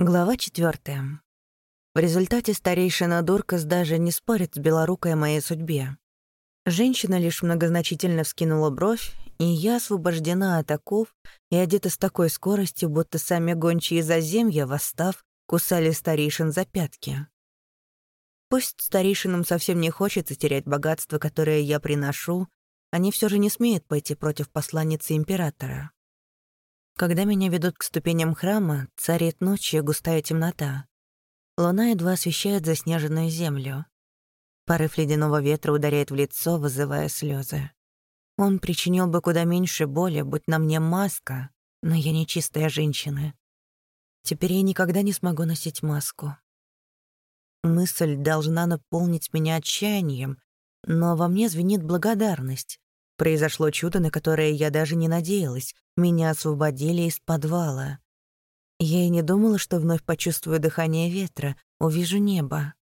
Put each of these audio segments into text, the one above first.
Глава четвертая. В результате старейшина Дуркас даже не спорит с белорукой о моей судьбе. Женщина лишь многозначительно вскинула бровь, и я освобождена от оков и одета с такой скоростью, будто сами гончие заземья, восстав, кусали старейшин за пятки. Пусть старейшинам совсем не хочется терять богатство, которое я приношу, они все же не смеют пойти против посланницы императора. Когда меня ведут к ступеням храма, царит ночь и густая темнота. Луна едва освещает заснеженную землю. Порыв ледяного ветра ударяет в лицо, вызывая слезы. Он причинил бы куда меньше боли, будь на мне маска, но я не чистая женщина. Теперь я никогда не смогу носить маску. Мысль должна наполнить меня отчаянием, но во мне звенит благодарность. Произошло чудо, на которое я даже не надеялась. Меня освободили из подвала. Я и не думала, что вновь почувствую дыхание ветра, увижу небо.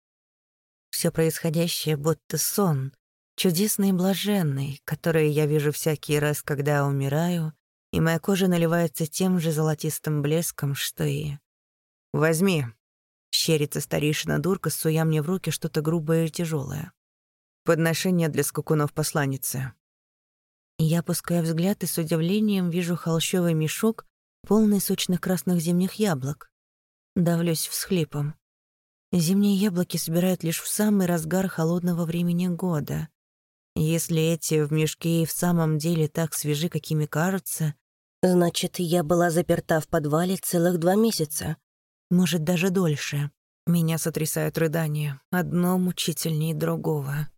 Все происходящее будто сон, чудесный и блаженный, который я вижу всякий раз, когда умираю, и моя кожа наливается тем же золотистым блеском, что и... «Возьми», — щерится старейшина дурка, суя мне в руки что-то грубое и тяжелое. «Подношение для скакунов посланницы». Я опускаю взгляд и с удивлением вижу холщовый мешок, полный сочных красных зимних яблок. Давлюсь всхлипом. Зимние яблоки собирают лишь в самый разгар холодного времени года. Если эти в мешке и в самом деле так свежи, какими кажутся, значит, я была заперта в подвале целых два месяца. Может, даже дольше. Меня сотрясают рыдания, одно мучительнее другого.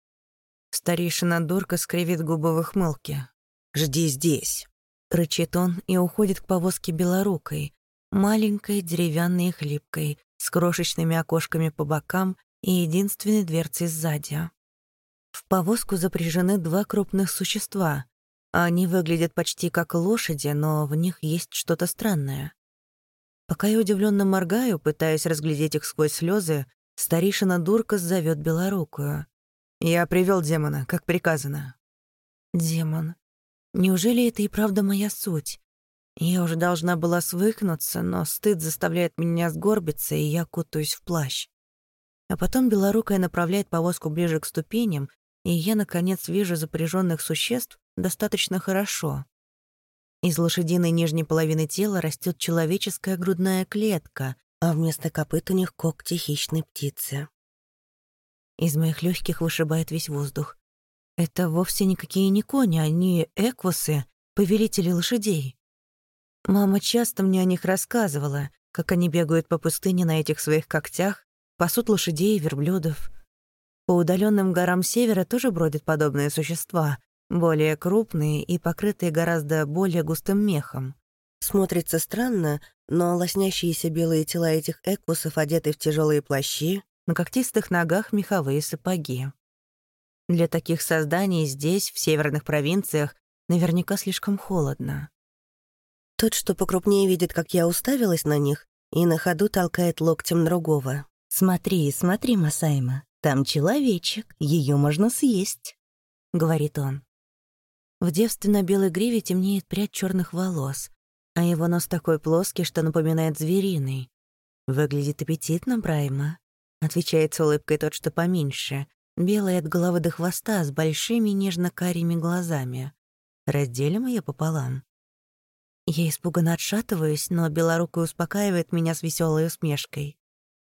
Старейшина Дурка скривит губы в ухмылке. «Жди здесь», — рычит он и уходит к повозке белорукой, маленькой, деревянной и хлипкой, с крошечными окошками по бокам и единственной дверцей сзади. В повозку запряжены два крупных существа. Они выглядят почти как лошади, но в них есть что-то странное. Пока я удивленно моргаю, пытаясь разглядеть их сквозь слезы, старейшина Дуркас зовет белорукую. Я привел демона, как приказано. Демон. Неужели это и правда моя суть? Я уже должна была свыкнуться, но стыд заставляет меня сгорбиться, и я кутаюсь в плащ. А потом белорукая направляет повозку ближе к ступеням, и я, наконец, вижу запряженных существ достаточно хорошо. Из лошадиной нижней половины тела растет человеческая грудная клетка, а вместо копыт у них когти хищной птицы. Из моих легких вышибает весь воздух. Это вовсе никакие не кони, они эквусы, повелители лошадей. Мама часто мне о них рассказывала, как они бегают по пустыне на этих своих когтях, пасут лошадей и верблюдов. По удаленным горам севера тоже бродят подобные существа, более крупные и покрытые гораздо более густым мехом. Смотрится странно, но лоснящиеся белые тела этих эквусов одеты в тяжелые плащи, на когтистых ногах меховые сапоги. Для таких созданий здесь, в северных провинциях, наверняка слишком холодно. Тот, что покрупнее, видит, как я уставилась на них, и на ходу толкает локтем другого. «Смотри, смотри, Масайма, там человечек, ее можно съесть», — говорит он. В девственно-белой гриве темнеет прядь черных волос, а его нос такой плоский, что напоминает звериный. Выглядит аппетитно, Брайма. Отвечает с улыбкой тот, что поменьше, белый от головы до хвоста, с большими нежно-карими глазами. Разделим ее пополам. Я испуганно отшатываюсь, но белорукая успокаивает меня с веселой усмешкой.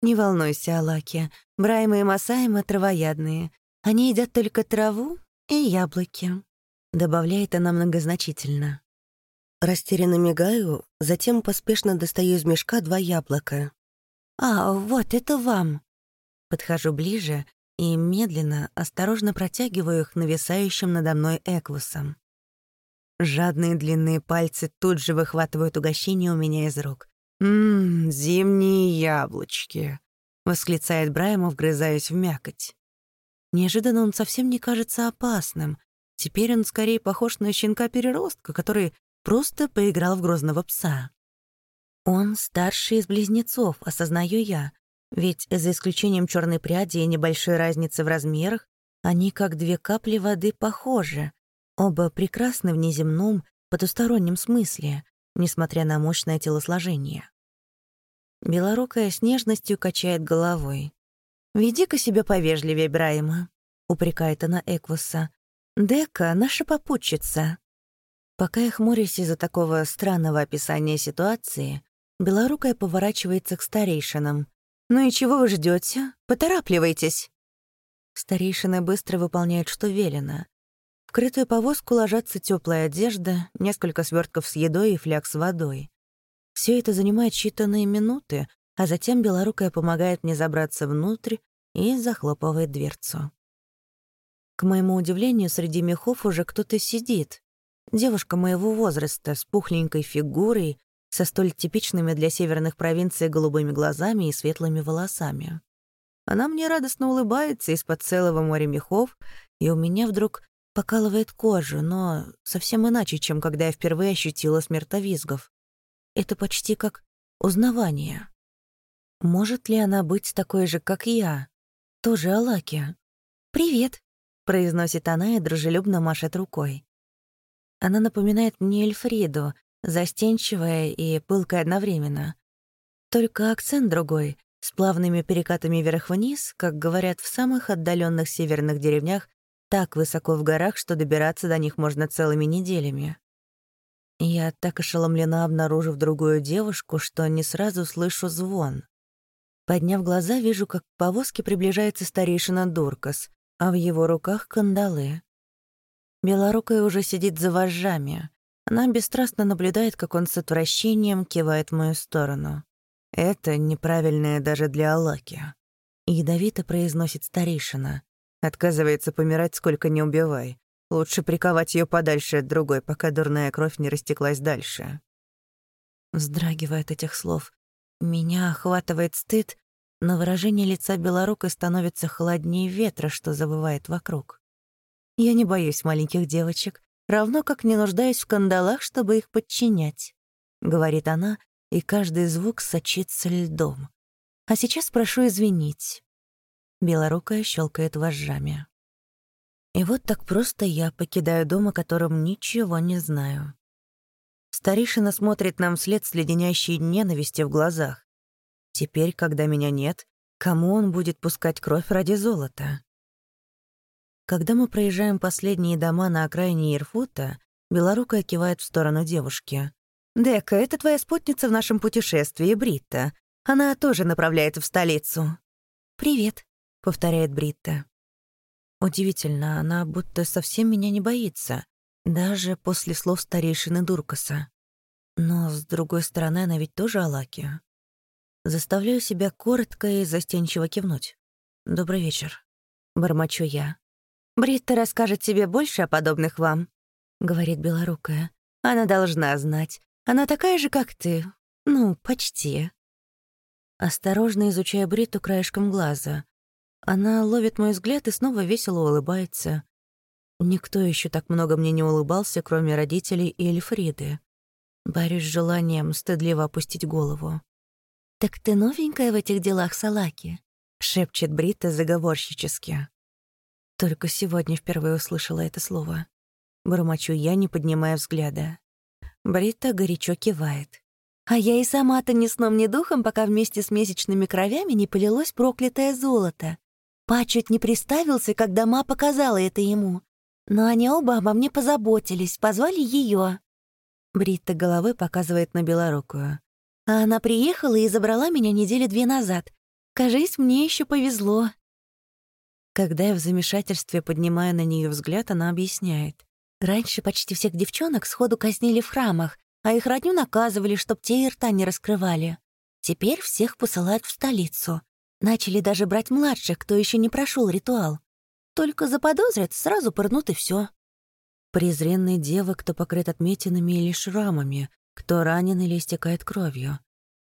«Не волнуйся, Алаки. Брайма и Масаима травоядные. Они едят только траву и яблоки», — добавляет она многозначительно. Растерянно мигаю, затем поспешно достаю из мешка два яблока. «А, вот это вам!» Подхожу ближе и медленно, осторожно протягиваю их нависающим надо мной эквусом. Жадные длинные пальцы тут же выхватывают угощение у меня из рук. «Ммм, зимние яблочки!» — восклицает Браймов, вгрызаясь в мякоть. Неожиданно он совсем не кажется опасным. Теперь он скорее похож на щенка-переростка, который просто поиграл в грозного пса. Он старший из близнецов, осознаю я, ведь за исключением черной пряди и небольшой разницы в размерах, они как две капли воды похожи. Оба прекрасны в неземном, потустороннем смысле, несмотря на мощное телосложение. Белорукая с нежностью качает головой. «Веди-ка себя повежливее, Брайма», — упрекает она Эквуса. «Дека — наша попутчица». Пока я хмурюсь из-за такого странного описания ситуации, Белорукая поворачивается к старейшинам. «Ну и чего вы ждете? Поторапливайтесь!» Старейшины быстро выполняют, что велено. В крытую повозку ложатся теплая одежда, несколько свертков с едой и фляг с водой. Все это занимает считанные минуты, а затем Белорукая помогает мне забраться внутрь и захлопывает дверцу. К моему удивлению, среди мехов уже кто-то сидит, Девушка моего возраста, с пухленькой фигурой, со столь типичными для северных провинций голубыми глазами и светлыми волосами. Она мне радостно улыбается из-под целого моря мехов, и у меня вдруг покалывает кожу, но совсем иначе, чем когда я впервые ощутила смертовизгов. Это почти как узнавание. Может ли она быть такой же, как я? Тоже Алаки. «Привет», — произносит она и дружелюбно машет рукой. Она напоминает мне Эльфриду, застенчивая и пылкая одновременно. Только акцент другой, с плавными перекатами вверх-вниз, как говорят в самых отдаленных северных деревнях, так высоко в горах, что добираться до них можно целыми неделями. Я так ошеломлена, обнаружив другую девушку, что не сразу слышу звон. Подняв глаза, вижу, как к повозке приближается старейшина Дуркас, а в его руках — кандалы. Белорукая уже сидит за вожжами. Она бесстрастно наблюдает, как он с отвращением кивает в мою сторону. «Это неправильное даже для Алаки», — ядовито произносит старейшина. «Отказывается помирать, сколько не убивай. Лучше приковать ее подальше от другой, пока дурная кровь не растеклась дальше». Вздрагивая этих слов, меня охватывает стыд, но выражение лица Белорукой становится холоднее ветра, что забывает вокруг. Я не боюсь маленьких девочек, равно как не нуждаюсь в кандалах, чтобы их подчинять», — говорит она, и каждый звук сочится льдом. «А сейчас прошу извинить». Белорукая щелкает вожжами. И вот так просто я покидаю дом, о котором ничего не знаю. Старейшина смотрит нам вслед с леденящей ненавистью в глазах. Теперь, когда меня нет, кому он будет пускать кровь ради золота? Когда мы проезжаем последние дома на окраине Ирфута, Белорукая кивает в сторону девушки. «Дека, это твоя спутница в нашем путешествии, Бритта. Она тоже направляется в столицу». «Привет», — повторяет Бритта. Удивительно, она будто совсем меня не боится, даже после слов старейшины Дуркаса. Но, с другой стороны, она ведь тоже Алаки. Заставляю себя коротко и застенчиво кивнуть. «Добрый вечер», — бормочу я. «Бритта расскажет тебе больше о подобных вам», — говорит Белорукая. «Она должна знать. Она такая же, как ты. Ну, почти». Осторожно изучая Бритту краешком глаза. Она ловит мой взгляд и снова весело улыбается. Никто еще так много мне не улыбался, кроме родителей и Эльфриды. Борюсь с желанием стыдливо опустить голову. «Так ты новенькая в этих делах, Салаки?» — шепчет Брита заговорщически. Только сегодня впервые услышала это слово. Бормочу я, не поднимая взгляда. Брита горячо кивает. А я и сама-то ни сном, ни духом, пока вместе с месячными кровями не полилось проклятое золото. Па чуть не приставился, когда ма показала это ему. Но они оба обо мне позаботились, позвали ее. Бритта головой показывает на белорукую. А она приехала и забрала меня недели две назад. Кажись, мне еще повезло. Когда я в замешательстве поднимаю на нее взгляд, она объясняет. Раньше почти всех девчонок сходу казнили в храмах, а их родню наказывали, чтоб те и рта не раскрывали. Теперь всех посылают в столицу. Начали даже брать младших, кто еще не прошел ритуал. Только заподозрят, сразу пырнут и все. Презренные девы, кто покрыт отметинами или шрамами, кто ранен или истекает кровью.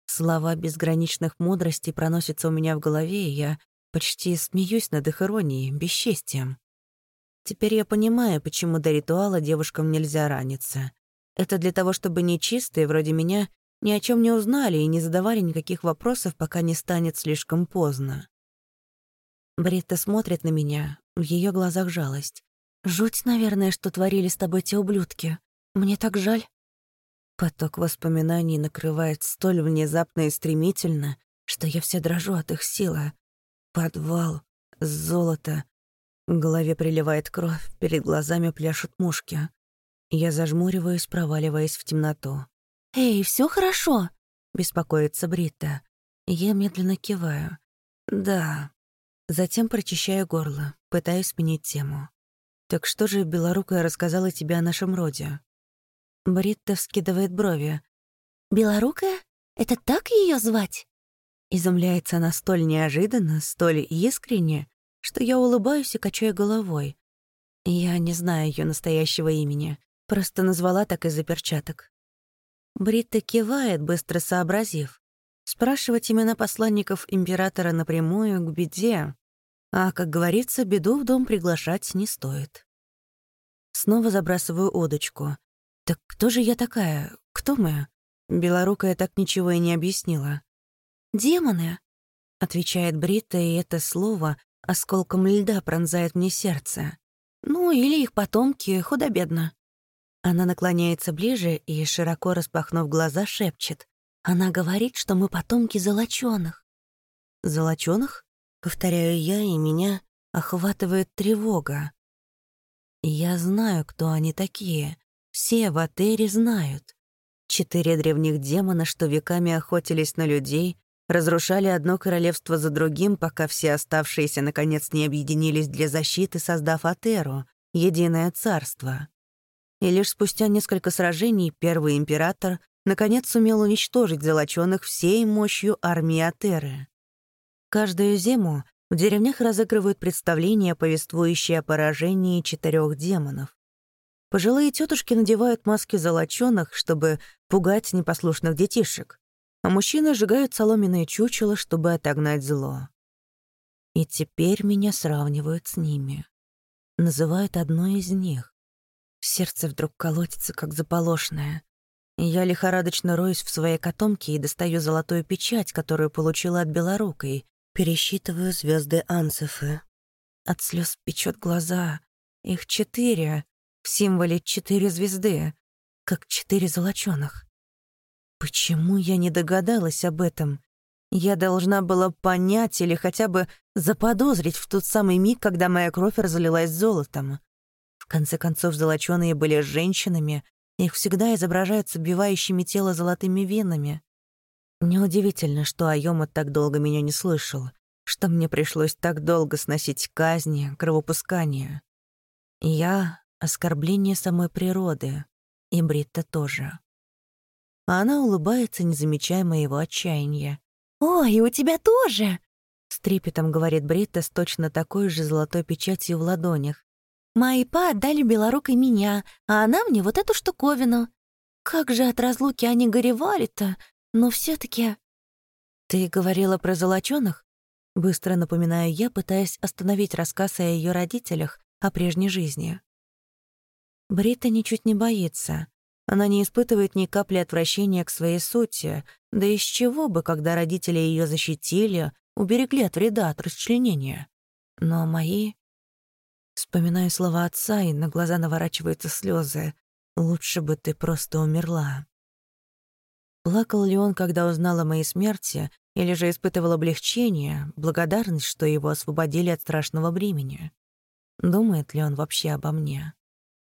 Слова безграничных мудростей проносятся у меня в голове, и я Почти смеюсь над их иронией, бесчестием. Теперь я понимаю, почему до ритуала девушкам нельзя раниться. Это для того, чтобы нечистые, вроде меня, ни о чем не узнали и не задавали никаких вопросов, пока не станет слишком поздно. Бретта смотрит на меня, в ее глазах жалость. «Жуть, наверное, что творили с тобой те ублюдки. Мне так жаль». Поток воспоминаний накрывает столь внезапно и стремительно, что я вся дрожу от их силы. Подвал, золото. В голове приливает кровь, перед глазами пляшут мушки. Я зажмуриваюсь, проваливаясь в темноту. «Эй, все хорошо?» — беспокоится Брита. Я медленно киваю. «Да». Затем прочищаю горло, пытаюсь сменить тему. «Так что же Белорукая рассказала тебе о нашем роде?» Бритта вскидывает брови. «Белорукая? Это так ее звать?» Изумляется она столь неожиданно, столь искренне, что я улыбаюсь и качаю головой. Я не знаю ее настоящего имени, просто назвала так из-за перчаток. Бритта кивает, быстро сообразив. Спрашивать имена посланников императора напрямую к беде, а, как говорится, беду в дом приглашать не стоит. Снова забрасываю удочку. «Так кто же я такая? Кто мы?» Белорукая так ничего и не объяснила. «Демоны», — отвечает Брита, и это слово осколком льда пронзает мне сердце. Ну, или их потомки, худо-бедно. Она наклоняется ближе и, широко распахнув глаза, шепчет. Она говорит, что мы потомки золочёных. Золочёных? Повторяю я, и меня охватывает тревога. Я знаю, кто они такие. Все в Атере знают. Четыре древних демона, что веками охотились на людей, разрушали одно королевство за другим, пока все оставшиеся наконец не объединились для защиты, создав Атеру, единое царство. И лишь спустя несколько сражений первый император наконец сумел уничтожить золочёных всей мощью армии Атеры. Каждую зиму в деревнях разыгрывают представления, повествующие о поражении четырех демонов. Пожилые тетушки надевают маски золочёных, чтобы пугать непослушных детишек, а мужчины сжигают соломенные чучела, чтобы отогнать зло. И теперь меня сравнивают с ними. Называют одной из них. Сердце вдруг колотится, как заполошное. Я лихорадочно роюсь в своей котомке и достаю золотую печать, которую получила от белорукой, пересчитываю звезды Анцефы. От слез печет глаза. Их четыре. В символе четыре звезды, как четыре золочёных. Почему я не догадалась об этом? Я должна была понять или хотя бы заподозрить в тот самый миг, когда моя кровь разлилась золотом. В конце концов, золочёные были женщинами, их всегда изображают с убивающими тело золотыми венами. Неудивительно, что Айома так долго меня не слышал, что мне пришлось так долго сносить казни, кровопускания. Я — оскорбление самой природы, и Бритта тоже. А она улыбается, не замечая моего отчаяния. «Ой, и у тебя тоже!» С трепетом говорит Бритта с точно такой же золотой печатью в ладонях. Мои па отдали белорукой меня, а она мне вот эту штуковину. Как же от разлуки они горевали-то, но все таки «Ты говорила про золочёных?» Быстро напоминаю я, пытаясь остановить рассказ о ее родителях, о прежней жизни. Брита ничуть не боится. Она не испытывает ни капли отвращения к своей сути, да из чего бы, когда родители ее защитили, уберегли от вреда, от расчленения. Но мои Вспоминаю слова отца, и на глаза наворачиваются слезы. «Лучше бы ты просто умерла». Плакал ли он, когда узнал о моей смерти, или же испытывал облегчение, благодарность, что его освободили от страшного бремени? Думает ли он вообще обо мне?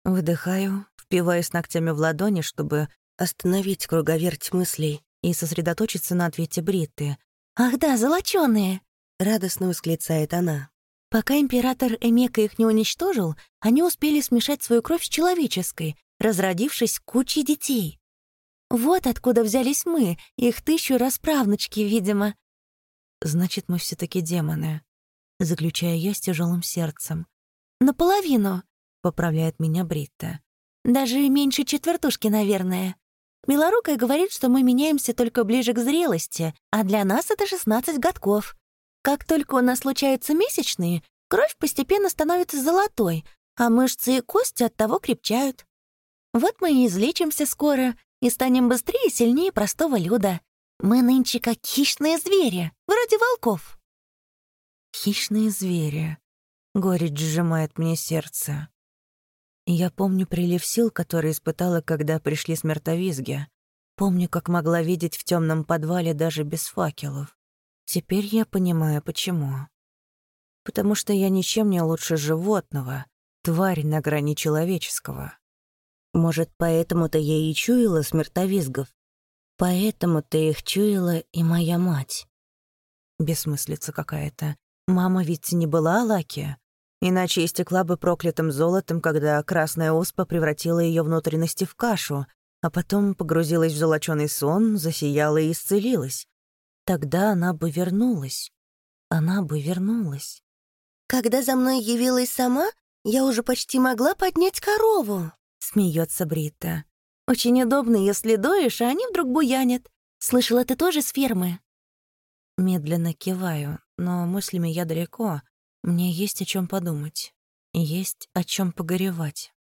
Выдыхаю, впиваясь ногтями в ладони, чтобы остановить круговерть мыслей и сосредоточиться на ответе Бритты. «Ах да, золочёные!» — радостно восклицает она. Пока император Эмека их не уничтожил, они успели смешать свою кровь с человеческой, разродившись кучей детей. Вот откуда взялись мы, их тысячу раз правнучки, видимо. Значит, мы все таки демоны, заключая я с тяжелым сердцем. Наполовину, поправляет меня Бритта. Даже меньше четвертушки, наверное. Белорукая говорит, что мы меняемся только ближе к зрелости, а для нас это 16 годков. Как только у нас случаются месячные, кровь постепенно становится золотой, а мышцы и кости от того крепчают. Вот мы и излечимся скоро и станем быстрее и сильнее простого люда. Мы нынче как хищные звери, вроде волков. Хищные звери. Горечь сжимает мне сердце. Я помню прилив сил, который испытала, когда пришли смертовизги. Помню, как могла видеть в темном подвале даже без факелов. Теперь я понимаю, почему. Потому что я ничем не лучше животного, тварь на грани человеческого. Может, поэтому-то я и чуяла смертовизгов. Поэтому-то их чуяла и моя мать. Бессмыслица какая-то. Мама ведь не была Алаки. Иначе истекла бы проклятым золотом, когда красная оспа превратила ее внутренности в кашу, а потом погрузилась в золочёный сон, засияла и исцелилась. Тогда она бы вернулась. Она бы вернулась. «Когда за мной явилась сама, я уже почти могла поднять корову», — смеется Брита. «Очень удобно, если доешь, а они вдруг буянят. Слышала, ты тоже с фермы?» Медленно киваю, но мыслями я далеко. Мне есть о чем подумать. Есть о чем погоревать.